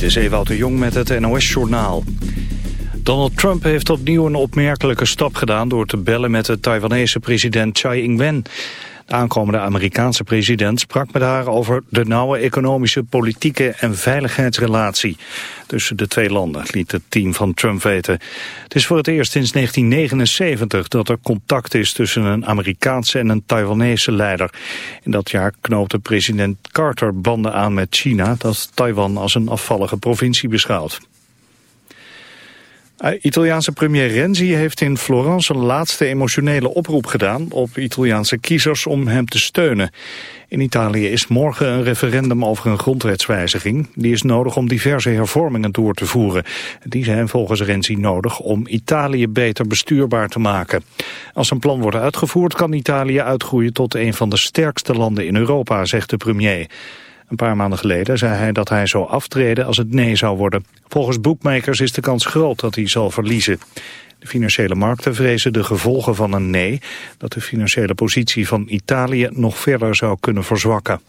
Dit is Ewout de Jong met het NOS-journaal. Donald Trump heeft opnieuw een opmerkelijke stap gedaan... door te bellen met de Taiwanese president Tsai Ing-wen. De aankomende Amerikaanse president sprak met haar over de nauwe economische, politieke en veiligheidsrelatie tussen de twee landen, liet het team van Trump weten. Het is voor het eerst sinds 1979 dat er contact is tussen een Amerikaanse en een Taiwanese leider. In dat jaar knoopte president Carter banden aan met China, dat Taiwan als een afvallige provincie beschouwt. Eh, Italiaanse premier Renzi heeft in Florence een laatste emotionele oproep gedaan op Italiaanse kiezers om hem te steunen. In Italië is morgen een referendum over een grondwetswijziging. Die is nodig om diverse hervormingen door te voeren. Die zijn volgens Renzi nodig om Italië beter bestuurbaar te maken. Als een plan wordt uitgevoerd kan Italië uitgroeien tot een van de sterkste landen in Europa, zegt de premier. Een paar maanden geleden zei hij dat hij zou aftreden als het nee zou worden. Volgens boekmakers is de kans groot dat hij zal verliezen. De financiële markten vrezen de gevolgen van een nee... dat de financiële positie van Italië nog verder zou kunnen verzwakken.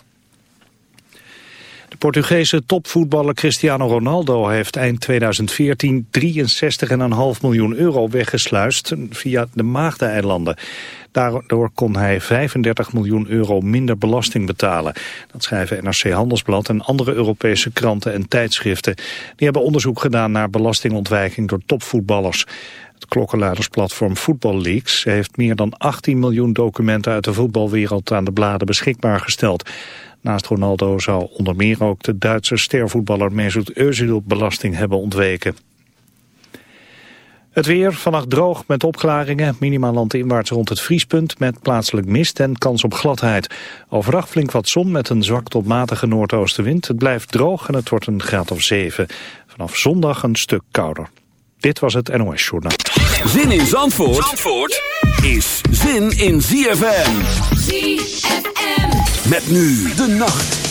De Portugese topvoetballer Cristiano Ronaldo heeft eind 2014 63,5 miljoen euro weggesluist via de Maagdeneilanden. Daardoor kon hij 35 miljoen euro minder belasting betalen. Dat schrijven NRC Handelsblad en andere Europese kranten en tijdschriften. Die hebben onderzoek gedaan naar belastingontwijking door topvoetballers. Het klokkenluidersplatform Football Leaks heeft meer dan 18 miljoen documenten uit de voetbalwereld aan de bladen beschikbaar gesteld. Naast Ronaldo zou onder meer ook de Duitse stervoetballer Mesut Özil belasting hebben ontweken. Het weer, vannacht droog met opklaringen. Minimaal landinwaarts rond het vriespunt met plaatselijk mist en kans op gladheid. Overdag flink wat zon met een zwak tot matige noordoostenwind. Het blijft droog en het wordt een graad of 7. Vanaf zondag een stuk kouder. Dit was het NOS Journaal. Zin in Zandvoort, Zandvoort is zin in ZFM. ZFM. Met nu de nacht.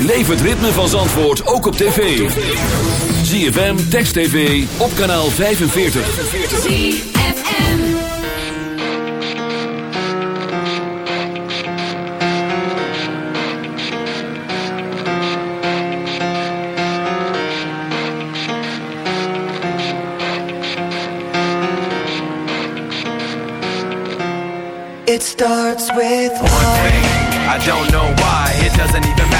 Beleef het ritme van Zandvoort ook op tv. ZFM, Text TV, op kanaal 45. ZFM. It starts with One thing, I don't know why. It doesn't even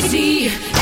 See.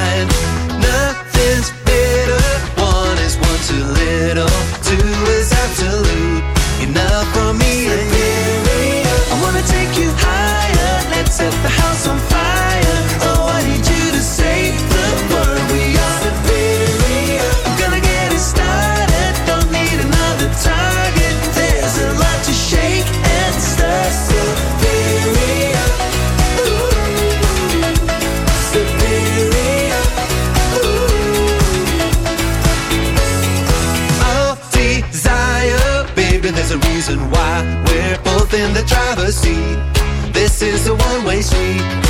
Me blind. This is a one-way street.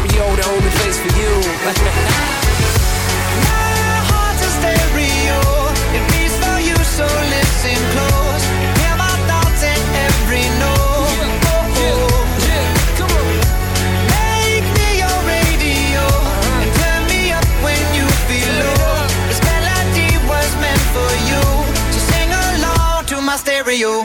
stereo, the only place for you. My heart's a stereo. It beats for you, so listen close. Hear my thoughts in every note. Oh, oh. Make me your radio uh-huh. and turn me up when you feel low. This melody was meant for you, so sing along to my stereo.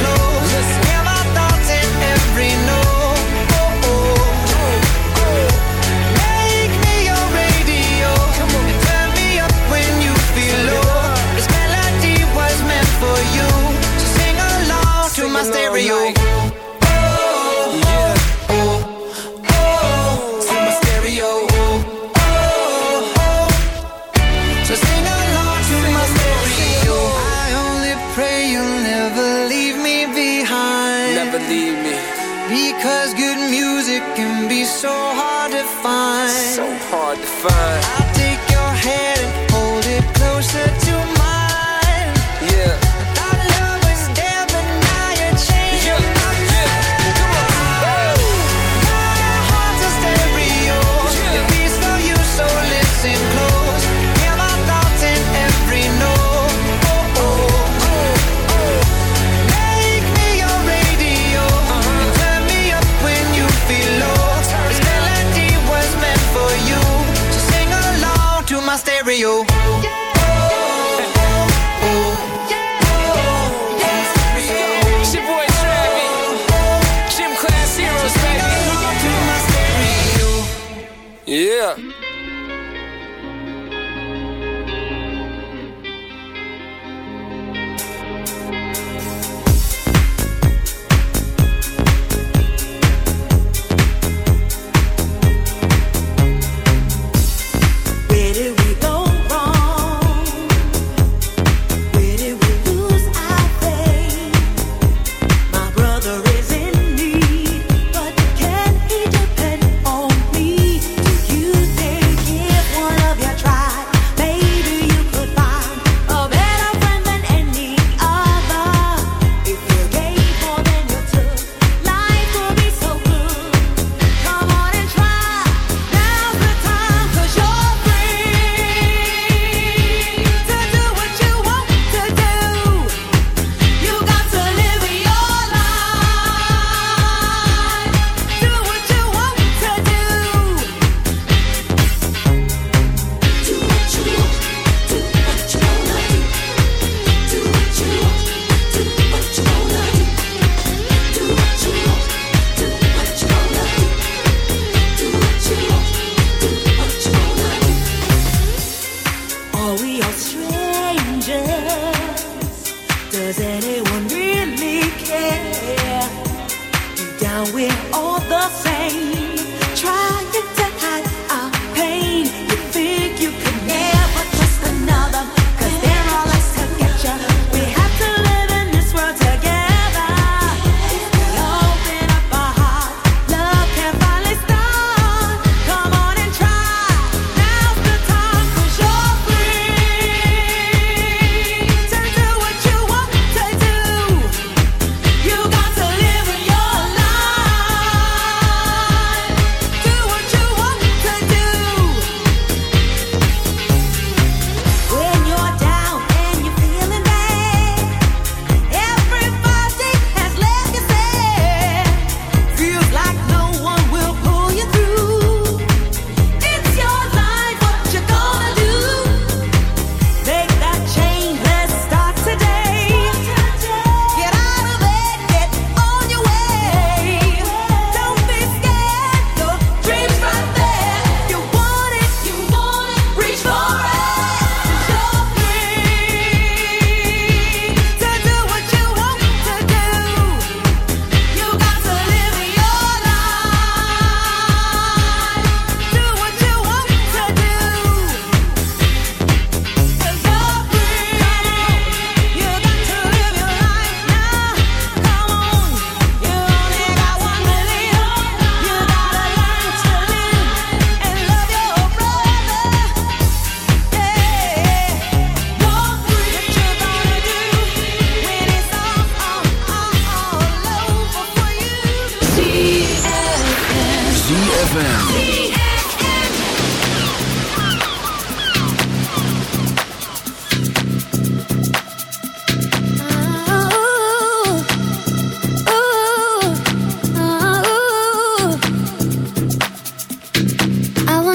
stereo.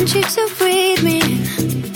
want you to breathe me.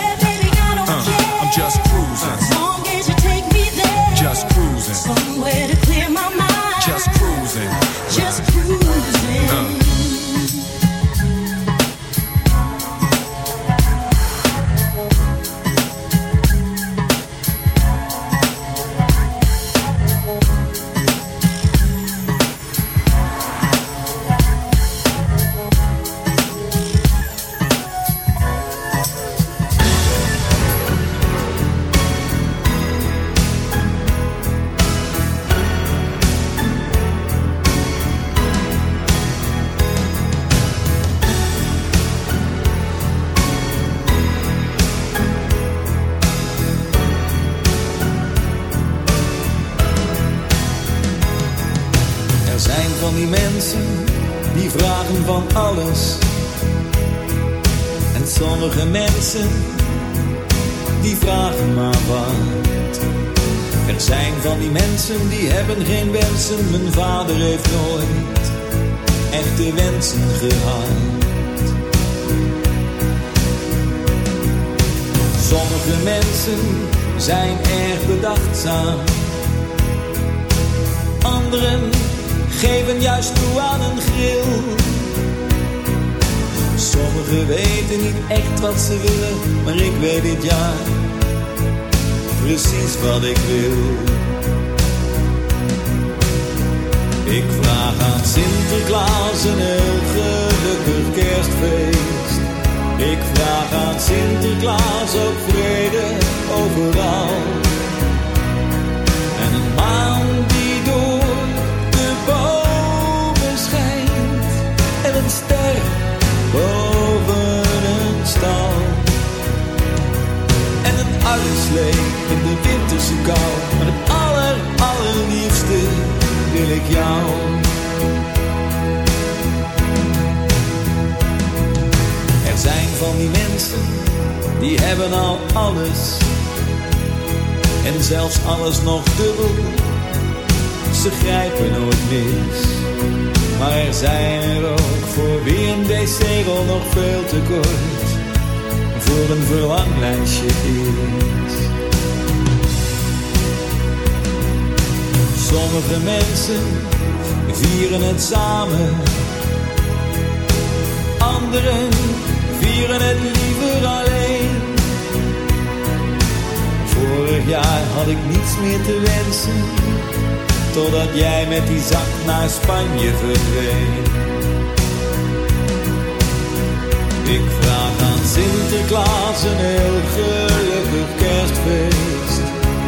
En ster boven een stal. En een arreslee in de winterse kou. Maar het aller, allerliefste wil ik jou. Er zijn van die mensen, die hebben al alles. En zelfs alles nog dubbel, ze grijpen nooit mis. Maar er zijn er ook voor wie een decegel nog veel te kort voor een verlanglijstje is. Sommige mensen vieren het samen, anderen vieren het liever alleen. Vorig jaar had ik niets meer te wensen, totdat jij met die zak naar Spanje verdween. Ik vraag aan Sinterklaas een heel gelukkig kerstfeest.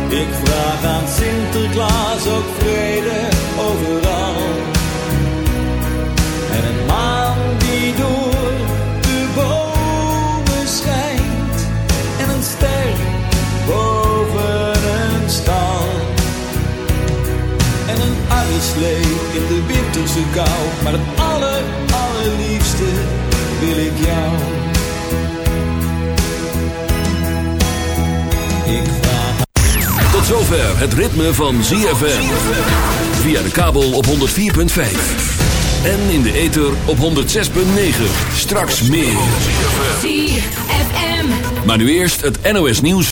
Ik vraag aan Sinterklaas ook vrede overal. En een maan die door arreslee in de winterse kou. Maar het aller, allerliefste wil ik jou. Ik vraag Tot zover het ritme van ZFM. Via de kabel op 104.5. En in de ether op 106.9. Straks meer. ZFM. Maar nu eerst het NOS nieuws.